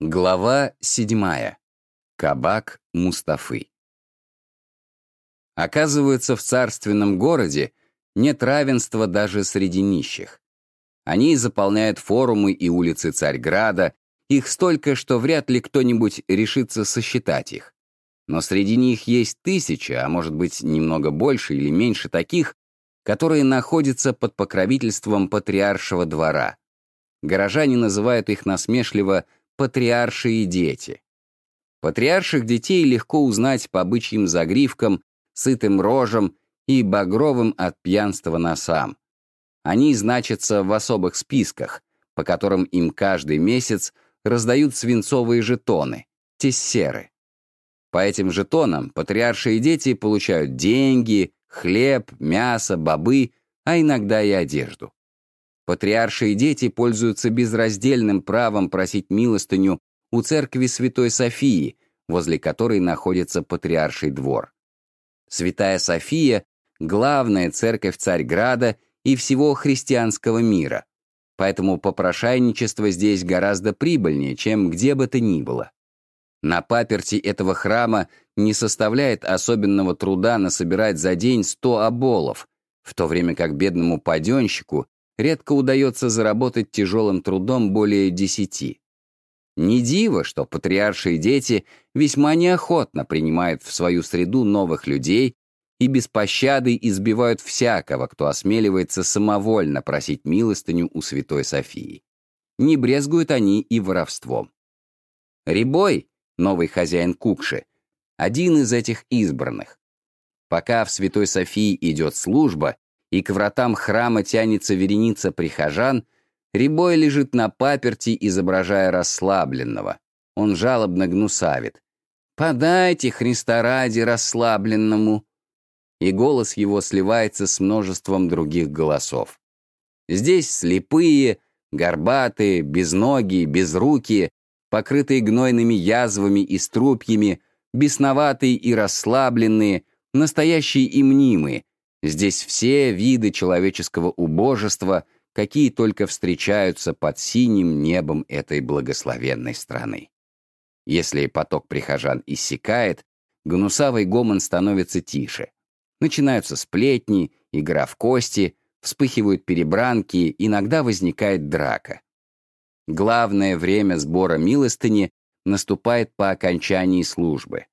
Глава седьмая. Кабак Мустафы. Оказывается, в царственном городе нет равенства даже среди нищих. Они заполняют форумы и улицы Царьграда, их столько, что вряд ли кто-нибудь решится сосчитать их. Но среди них есть тысячи, а может быть немного больше или меньше таких, которые находятся под покровительством патриаршего двора. Горожане называют их насмешливо «патриарши и дети». Патриарших детей легко узнать по бычьим загривкам, сытым рожам и багровым от пьянства носам. Они значатся в особых списках, по которым им каждый месяц раздают свинцовые жетоны, тессеры. По этим жетонам патриарши и дети получают деньги, хлеб, мясо, бобы, а иногда и одежду. Патриарши и дети пользуются безраздельным правом просить милостыню у церкви Святой Софии, возле которой находится патриарший двор. Святая София — главная церковь Царьграда и всего христианского мира, поэтому попрошайничество здесь гораздо прибыльнее, чем где бы то ни было. На паперти этого храма не составляет особенного труда насобирать за день сто оболов, в то время как бедному паденщику редко удается заработать тяжелым трудом более десяти. Не диво, что патриарши и дети весьма неохотно принимают в свою среду новых людей и без пощады избивают всякого, кто осмеливается самовольно просить милостыню у Святой Софии. Не брезгуют они и воровством. Рябой, новый хозяин Кукши, один из этих избранных. Пока в Святой Софии идет служба, и к вратам храма тянется вереница прихожан, Рябой лежит на паперти, изображая расслабленного. Он жалобно гнусавит. «Подайте, Христа ради, расслабленному!» И голос его сливается с множеством других голосов. Здесь слепые, горбатые, безногие, безрукие, покрытые гнойными язвами и струпьями, бесноватые и расслабленные, настоящие и мнимые. Здесь все виды человеческого убожества, какие только встречаются под синим небом этой благословенной страны. Если поток прихожан иссякает, гнусавый гомон становится тише. Начинаются сплетни, игра в кости, вспыхивают перебранки, иногда возникает драка. Главное время сбора милостыни наступает по окончании службы.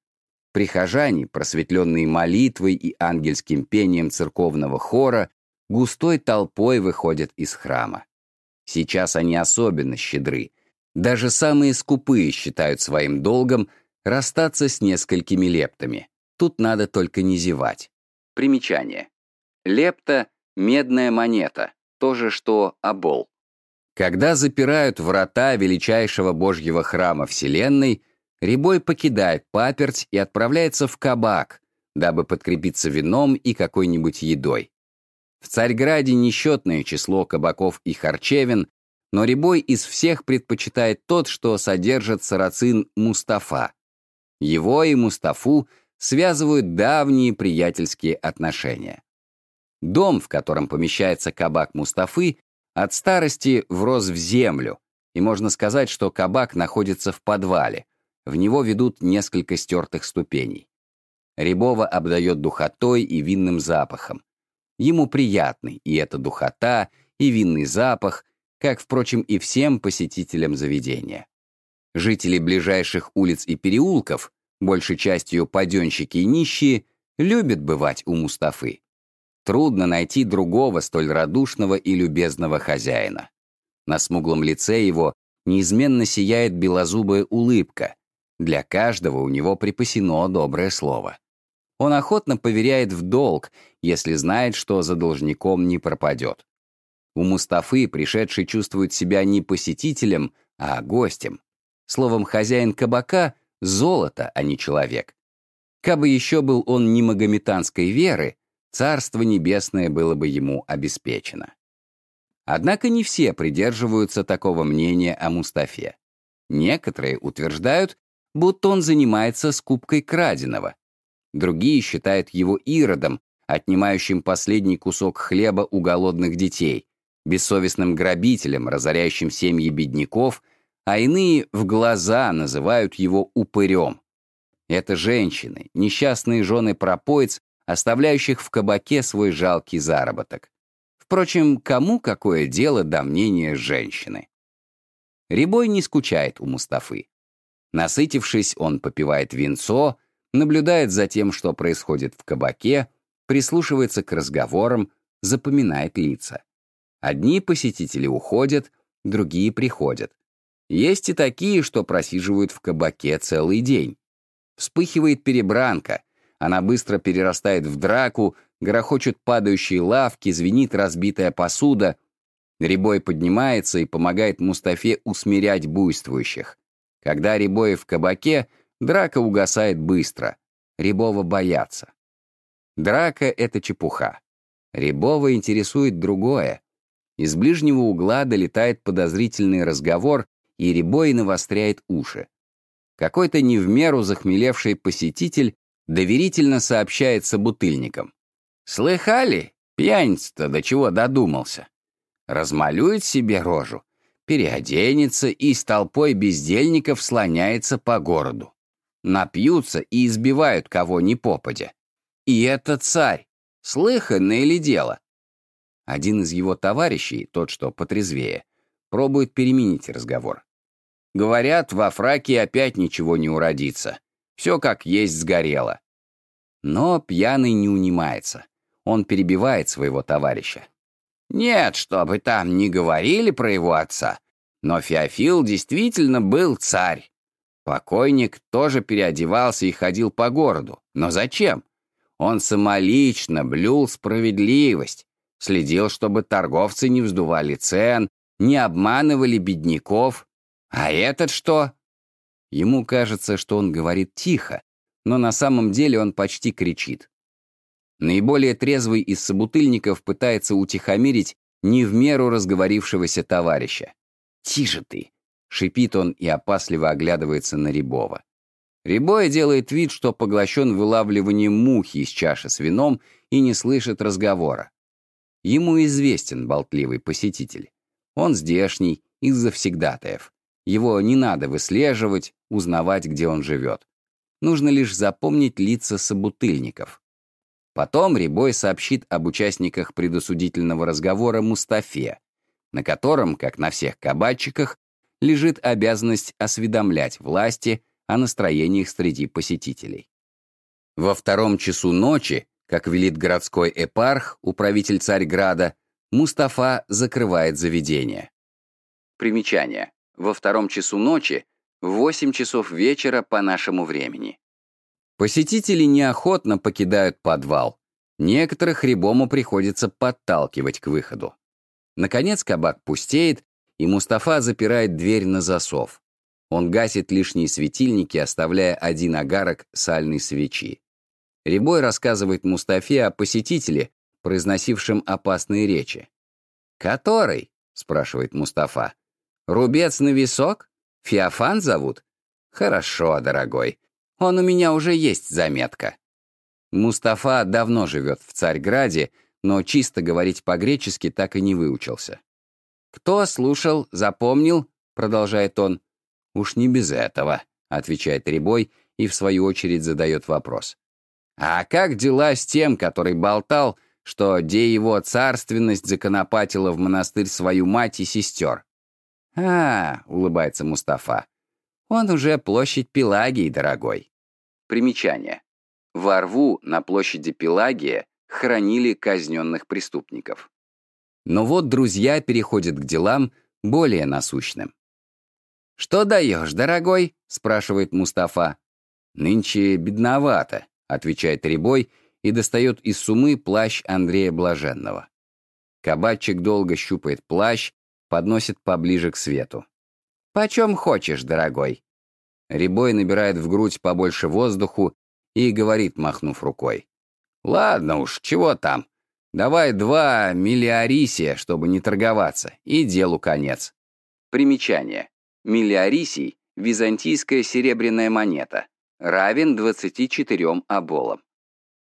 Прихожане, просветленные молитвой и ангельским пением церковного хора, густой толпой выходят из храма. Сейчас они особенно щедры. Даже самые скупые считают своим долгом расстаться с несколькими лептами. Тут надо только не зевать. Примечание. Лепта — медная монета, то же, что обол. Когда запирают врата величайшего Божьего храма Вселенной, Рябой покидает паперть и отправляется в кабак, дабы подкрепиться вином и какой-нибудь едой. В Царьграде несчетное число кабаков и харчевин, но Рябой из всех предпочитает тот, что содержит сарацин Мустафа. Его и Мустафу связывают давние приятельские отношения. Дом, в котором помещается кабак Мустафы, от старости врос в землю, и можно сказать, что кабак находится в подвале. В него ведут несколько стертых ступеней. Рябова обдает духотой и винным запахом. Ему приятный и эта духота, и винный запах, как, впрочем, и всем посетителям заведения. Жители ближайших улиц и переулков, большей частью паденщики и нищие, любят бывать у Мустафы. Трудно найти другого столь радушного и любезного хозяина. На смуглом лице его неизменно сияет белозубая улыбка. Для каждого у него припасено доброе слово. Он охотно поверяет в долг, если знает, что за должником не пропадет. У Мустафы пришедший чувствует себя не посетителем, а гостем. Словом, хозяин кабака — золото, а не человек. Кабы еще был он не магометанской веры, Царство Небесное было бы ему обеспечено. Однако не все придерживаются такого мнения о Мустафе. Некоторые утверждают, будто он занимается скупкой краденого. Другие считают его иродом, отнимающим последний кусок хлеба у голодных детей, бессовестным грабителем, разоряющим семьи бедняков, а иные в глаза называют его упырем. Это женщины, несчастные жены пропоиц, оставляющих в кабаке свой жалкий заработок. Впрочем, кому какое дело до мнения женщины? Рябой не скучает у Мустафы. Насытившись, он попивает винцо, наблюдает за тем, что происходит в кабаке, прислушивается к разговорам, запоминает лица. Одни посетители уходят, другие приходят. Есть и такие, что просиживают в кабаке целый день. Вспыхивает перебранка, она быстро перерастает в драку, грохочут падающие лавки, звенит разбитая посуда. Рябой поднимается и помогает Мустафе усмирять буйствующих. Когда Рябой в кабаке, драка угасает быстро. Рябова боятся. Драка — это чепуха. Рябова интересует другое. Из ближнего угла долетает подозрительный разговор, и Рябой навостряет уши. Какой-то не в меру захмелевший посетитель доверительно сообщает собутыльникам. «Слыхали? Пьяница-то до чего додумался? Размалюет себе рожу, переоденется и с толпой бездельников слоняется по городу. Напьются и избивают кого ни попадя. И это царь. Слыханное ли дело? Один из его товарищей, тот, что потрезвее, пробует переменить разговор. Говорят, во фраке опять ничего не уродится. Все как есть сгорело. Но пьяный не унимается. Он перебивает своего товарища. Нет, чтобы там не говорили про его отца, но Феофил действительно был царь. Покойник тоже переодевался и ходил по городу. Но зачем? Он самолично блюл справедливость, следил, чтобы торговцы не вздували цен, не обманывали бедняков. А этот что? Ему кажется, что он говорит тихо, но на самом деле он почти кричит. Наиболее трезвый из собутыльников пытается утихомирить не в меру разговорившегося товарища. «Тише ты!» — шипит он и опасливо оглядывается на Рябова. Рябой делает вид, что поглощен вылавливанием мухи из чаши с вином и не слышит разговора. Ему известен болтливый посетитель. Он здешний, из завсегдатаев. Его не надо выслеживать, узнавать, где он живет. Нужно лишь запомнить лица собутыльников. Потом Рябой сообщит об участниках предосудительного разговора Мустафе, на котором, как на всех кабачиках, лежит обязанность осведомлять власти о настроениях среди посетителей. Во втором часу ночи, как велит городской эпарх, управитель Царьграда, Мустафа закрывает заведение. Примечание во втором часу ночи, в 8 часов вечера по нашему времени. Посетители неохотно покидают подвал. Некоторых Рябому приходится подталкивать к выходу. Наконец кабак пустеет, и Мустафа запирает дверь на засов. Он гасит лишние светильники, оставляя один агарок сальной свечи. Рябой рассказывает Мустафе о посетителе, произносившем опасные речи. «Который?» — спрашивает Мустафа. Рубец на висок? Феофан зовут? Хорошо, дорогой. Он у меня уже есть заметка. Мустафа давно живет в Царьграде, но чисто говорить по-гречески так и не выучился. «Кто слушал, запомнил?» — продолжает он. «Уж не без этого», — отвечает Рябой и в свою очередь задает вопрос. «А как дела с тем, который болтал, что де его царственность законопатила в монастырь свою мать и сестер?» «А, — улыбается Мустафа, — он уже площадь Пелагии, дорогой». Примечание. Во рву на площади Пелагия хранили казненных преступников. Но вот друзья переходят к делам более насущным. «Что даешь, дорогой?» — спрашивает Мустафа. «Нынче бедновато», — отвечает Рябой и достает из сумы плащ Андрея Блаженного. Кабачик долго щупает плащ, подносит поближе к свету. «Почем хочешь, дорогой?» Рябой набирает в грудь побольше воздуху и говорит, махнув рукой. «Ладно уж, чего там? Давай два миллиарисия, чтобы не торговаться, и делу конец». Примечание. Миллиарисий — византийская серебряная монета, равен 24 оболам.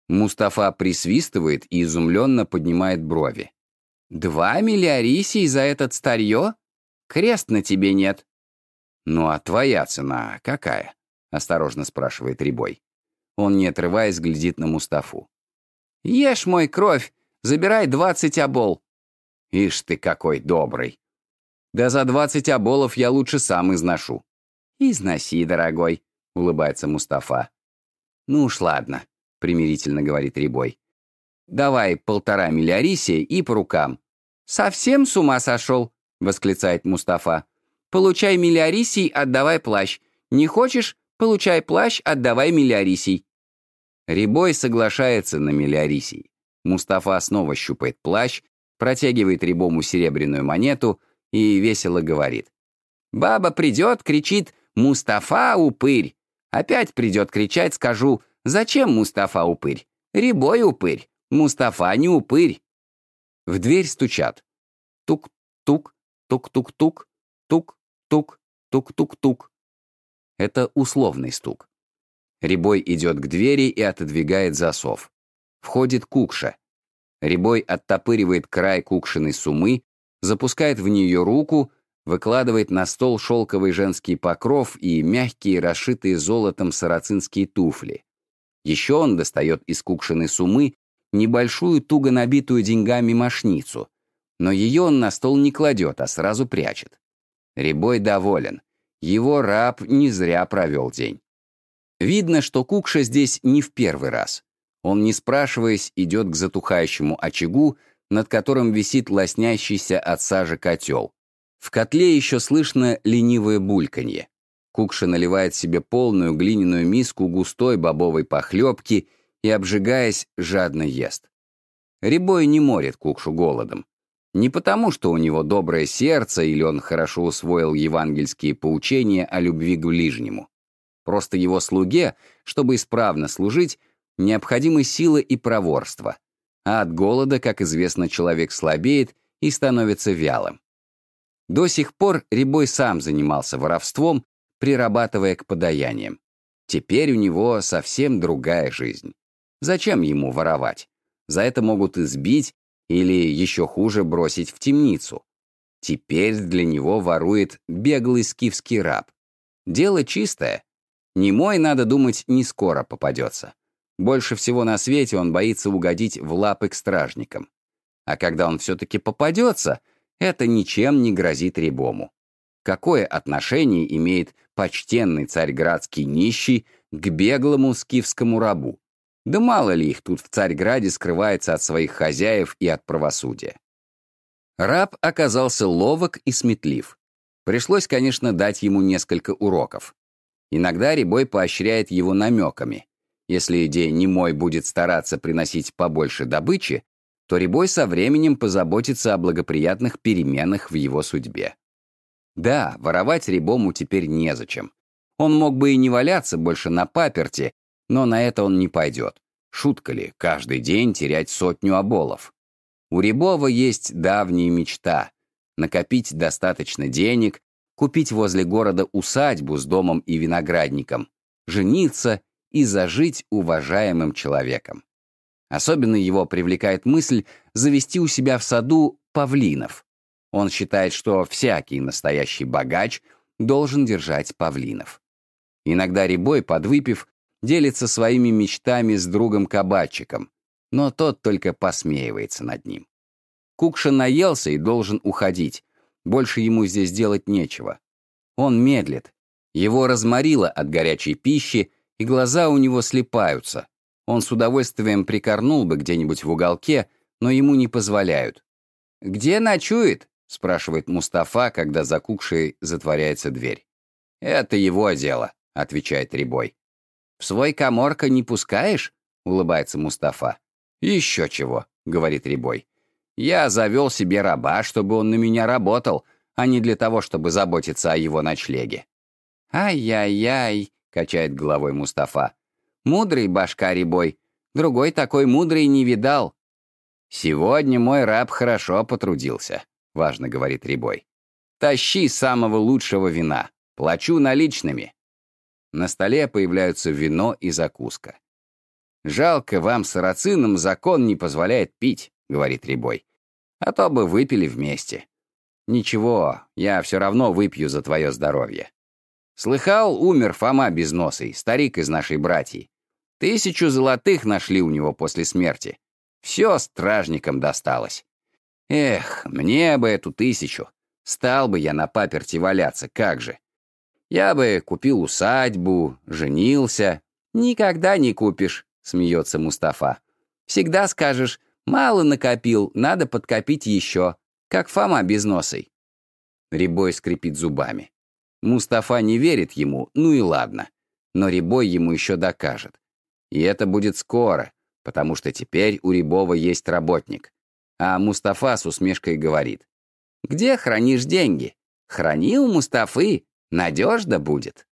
Мустафа присвистывает и изумленно поднимает брови. Два миллиарисий за этот старье? Крест на тебе нет. «Ну а твоя цена какая?» — осторожно спрашивает Рябой. Он, не отрываясь, глядит на Мустафу. «Ешь мой кровь, забирай двадцать обол». «Ишь ты какой добрый!» «Да за двадцать оболов я лучше сам изношу». «Износи, дорогой», — улыбается Мустафа. «Ну уж ладно», — примирительно говорит Рябой. «Давай полтора миллиарисия и по рукам». «Совсем с ума сошел?» — восклицает Мустафа. «Получай миллиарисий, отдавай плащ. Не хочешь? Получай плащ, отдавай миллиарисий». Рябой соглашается на миллиарисий. Мустафа снова щупает плащ, протягивает Рябому серебряную монету и весело говорит. «Баба придет, кричит «Мустафа, упырь!» Опять придет кричать, скажу «Зачем Мустафа упырь?» «Рябой упырь! Мустафа не упырь!» В дверь стучат. Тук-тук, тук-тук-тук, тук-тук, тук-тук-тук. Это условный стук. Рябой идет к двери и отодвигает засов. Входит Кукша. Рябой оттопыривает край Кукшиной сумы, запускает в нее руку, выкладывает на стол шелковый женский покров и мягкие, расшитые золотом сарацинские туфли. Еще он достает из Кукшиной сумы небольшую, туго набитую деньгами мошницу, но ее он на стол не кладет, а сразу прячет. Рябой доволен. Его раб не зря провел день. Видно, что Кукша здесь не в первый раз. Он, не спрашиваясь, идет к затухающему очагу, над которым висит лоснящийся от сажи котел. В котле еще слышно ленивое бульканье. Кукша наливает себе полную глиняную миску густой бобовой похлебки и, обжигаясь, жадно ест. Рябой не морит Кукшу голодом. Не потому, что у него доброе сердце или он хорошо усвоил евангельские поучения о любви к ближнему. Просто его слуге, чтобы исправно служить, необходимы сила и проворство. А от голода, как известно, человек слабеет и становится вялым. До сих пор Рябой сам занимался воровством, прирабатывая к подаяниям. Теперь у него совсем другая жизнь. Зачем ему воровать? За это могут избить или, еще хуже, бросить в темницу. Теперь для него ворует беглый скифский раб. Дело чистое. Немой, надо думать, не скоро попадется. Больше всего на свете он боится угодить в лапы к стражникам. А когда он все-таки попадется — это ничем не грозит Рябому. Какое отношение имеет почтенный царьградский нищий к беглому скифскому рабу? Да мало ли их тут в Царьграде скрывается от своих хозяев и от правосудия. Раб оказался ловок и сметлив. Пришлось, конечно, дать ему несколько уроков. Иногда Рябой поощряет его намеками. Если идея немой будет стараться приносить побольше добычи, то Рябой со временем позаботится о благоприятных переменах в его судьбе. Да, воровать Рябому теперь незачем. Он мог бы и не валяться больше на паперти, но на это он не пойдет. Шутка ли, каждый день терять сотню оболов? У Рябова есть давняя мечта — накопить достаточно денег, купить возле города усадьбу с домом и виноградником, жениться и зажить уважаемым человеком. Особенно его привлекает мысль завести у себя в саду павлинов. Он считает, что всякий настоящий богач должен держать павлинов. Иногда Рябой, подвыпив, делится своими мечтами с другом-кабачиком, но тот только посмеивается над ним. Кукша наелся и должен уходить, больше ему здесь делать нечего. Он медлит, его разморило от горячей пищи, и глаза у него слепаются, он с удовольствием прикорнул бы где-нибудь в уголке, но ему не позволяют. «Где ночует?» — спрашивает Мустафа, когда за кукшей затворяется дверь. «Это его дело», — отвечает Рябой. «В свой коморка не пускаешь?» — улыбается Мустафа. «Еще чего», — говорит Рябой. «Я завел себе раба, чтобы он на меня работал, а не для того, чтобы заботиться о его ночлеге». «Ай-яй-яй», — качает головой Мустафа. Мудрый башка рябой. Другой такой мудрый не видал. «Сегодня мой раб хорошо потрудился», — важно говорит Рябой. «Тащи самого лучшего вина. Плачу наличными». На столе появляются вино и закуска. «Жалко вам, сарацинам, закон не позволяет пить», — говорит Рябой. «А то бы выпили вместе». «Ничего, я все равно выпью за твое здоровье». Слыхал, умер Фома Безносый, старик из нашей братьи. Тысячу золотых нашли у него после смерти. Все стражникам досталось. Эх, мне бы эту тысячу. Стал бы я на паперти валяться, как же. Я бы купил усадьбу, женился. Никогда не купишь, смеется Мустафа. Всегда скажешь, мало накопил, надо подкопить еще, как Фома Безносый. Рябой скрипит зубами. Мустафа не верит ему, ну и ладно. Но Рябой ему еще докажет. И это будет скоро, потому что теперь у Рябова есть работник. А Мустафа с усмешкой говорит. «Где хранишь деньги? Храни у Мустафы, надежно будет».